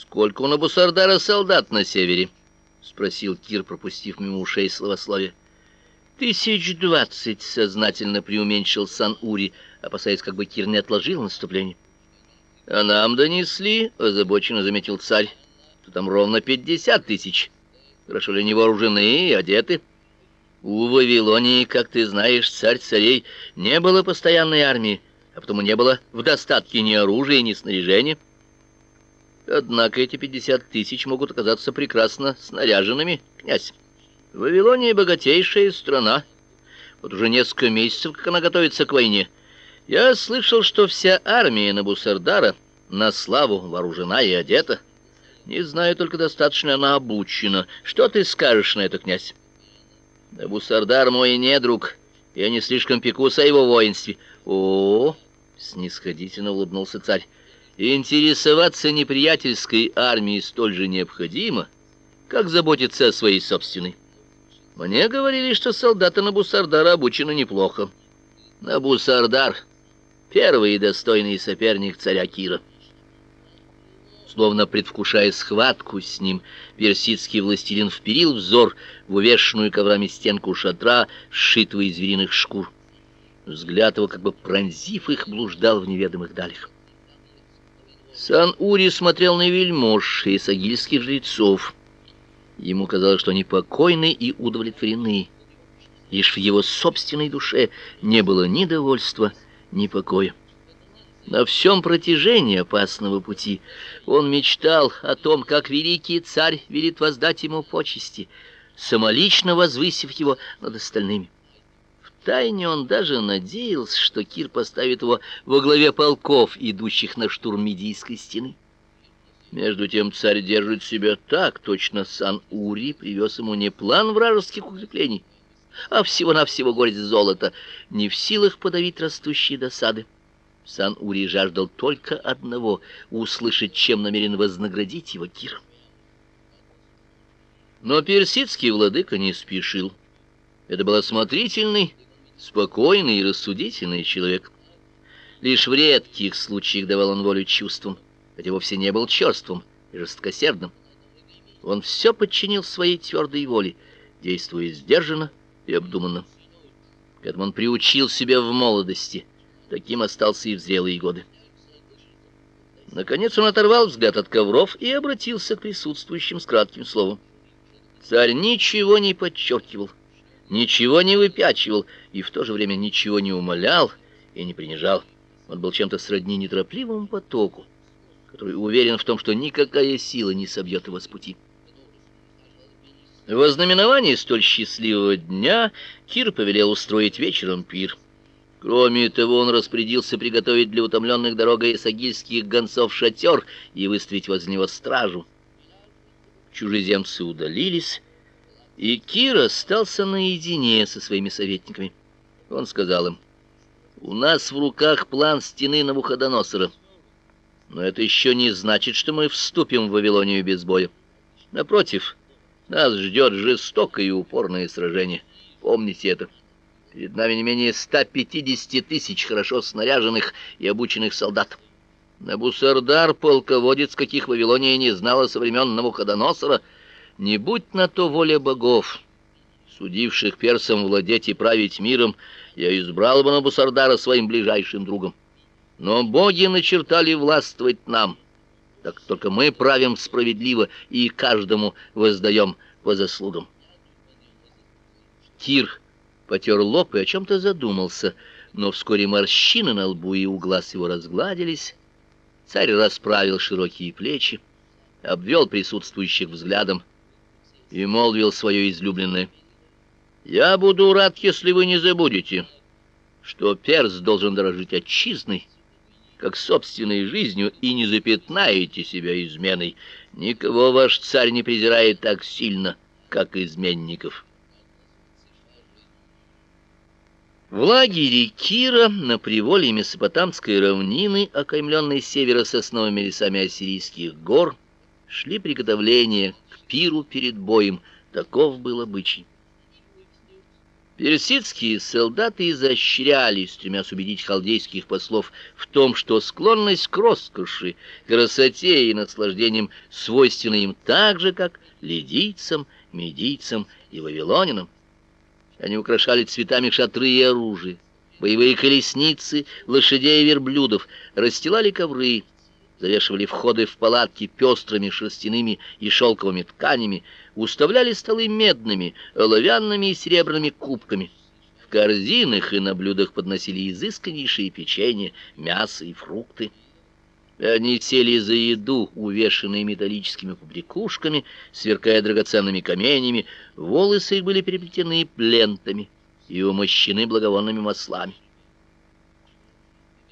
Сколько у Набусардара солдат на севере? спросил Кир, пропустив мимо ушей словословие. Тысяч двадцать, сознательно преуменьшил Сан-Ури, опасаясь, как бы Кир не отложил наступление. А нам донесли, озабоченно заметил царь, что там ровно пятьдесят тысяч. Хорошо ли не вооружены и одеты? У Вавилонии, как ты знаешь, царь царей, не было постоянной армии, а потому не было в достатке ни оружия, ни снаряжения. Однако эти пятьдесят тысяч могут оказаться прекрасно снаряженными, князь. Вавилония богатейшая страна. Вот уже несколько месяцев, как она готовится к войне. Я слышал, что вся армия Набусардара на славу вооружена и одета. Не знаю только, достаточно она обучена. Что ты скажешь на это, князь? Набусардар мой недруг. Я не слишком пекусь о его воинстве. О, -о, -о снисходительно улыбнулся царь. Интересоваться неприятельской армией столь же необходимо, как заботиться о своей собственной. Мне говорили, что солдаты Набусардара обучены неплохо. Набусардар — первый и достойный соперник царя Кира. Словно предвкушая схватку с ним, персидский властелин вперил взор в увешанную коврами стенку шатра, сшитого из звериных шкур. Взгляд его, как бы пронзив их, блуждал в неведомых далях. Сан-Ури смотрел на вельмож и сагильских жрецов. Ему казалось, что они покойны и удовлетворены. Лишь в его собственной душе не было ни довольства, ни покоя. На всем протяжении опасного пути он мечтал о том, как великий царь велит воздать ему почести, самолично возвысив его над остальными. Втайне он даже надеялся, что Кир поставит его во главе полков, идущих на штурм Медийской стены. Между тем царь держит себя так, точно Сан-Ури привез ему не план вражеских укреплений, а всего-навсего горсть золота, не в силах подавить растущие досады. Сан-Ури жаждал только одного — услышать, чем намерен вознаградить его Кир. Но персидский владыка не спешил. Это был осмотрительный, спокойный и рассудительный человек. Лишь в редких случаях давал он волю чувствам, хотя вовсе не был черствым и жесткосердным. Он все подчинил своей твердой воле, действуя сдержанно и обдуманно. К этому он приучил себя в молодости, таким остался и в зрелые годы. Наконец он оторвал взгляд от ковров и обратился к присутствующим с кратким словом. Царь ничего не подчеркивал, ничего не выпячивал и в то же время ничего не умолял и не принижал. Он был чем-то сродни неторопливому потоку, который уверен в том, что никакая сила не собьет его с пути. В ознаменовании столь счастливого дня Кир повелел устроить вечером пир. Кроме того, он распорядился приготовить для утомленных дорогой сагильских гонцов шатер и выставить возле него стражу. Чужеземцы удалились, и Кир остался наедине со своими советниками. Он сказал им, «У нас в руках план стены Навуходоносора, но это еще не значит, что мы вступим в Вавилонию без боя. Напротив, нас ждет жестокое и упорное сражение. Помните это. Перед нами не менее 150 тысяч хорошо снаряженных и обученных солдат. Набусардар, полководец, каких Вавилония не знала со времен Навуходоносора, — не будь на то воля богов, судивших персам владеть и править миром, я избрал бы Набусардара своим ближайшим другом. Но боги начертали властвовать нам, так только мы правим справедливо и каждому воздаем по заслугам. Кир потер лоб и о чем-то задумался, но вскоре морщины на лбу и у глаз его разгладились. Царь расправил широкие плечи, обвел присутствующих взглядом и молвил свое излюбленное. «Я буду рад, если вы не забудете, что перс должен дорожить отчизной, как собственной жизнью, и не запятнаете себя изменой. Никого ваш царь не презирает так сильно, как изменников». В лагере Кира на приволе Месопотамской равнины, окаймленной северо-сосновыми лесами ассирийских гор, шли приготовления пиру перед боем. Таков был обычай. Персидские солдаты изощрялись, стремясь убедить халдейских послов в том, что склонность к роскоши, красоте и наслаждениям свойственна им так же, как лидийцам, медийцам и вавилонянам. Они украшали цветами шатры и оружие, боевые колесницы, лошадей и верблюдов, расстилали ковры, завешивали входы в палатки пестрыми шерстяными и шелковыми тканями, уставляли столы медными, оловянными и серебряными кубками. В корзинах и на блюдах подносили изысканнейшие печенье, мясо и фрукты. Они сели за еду, увешанные металлическими побрякушками, сверкая драгоценными каменями, волосы их были переплетены лентами и умощены благовонными маслами.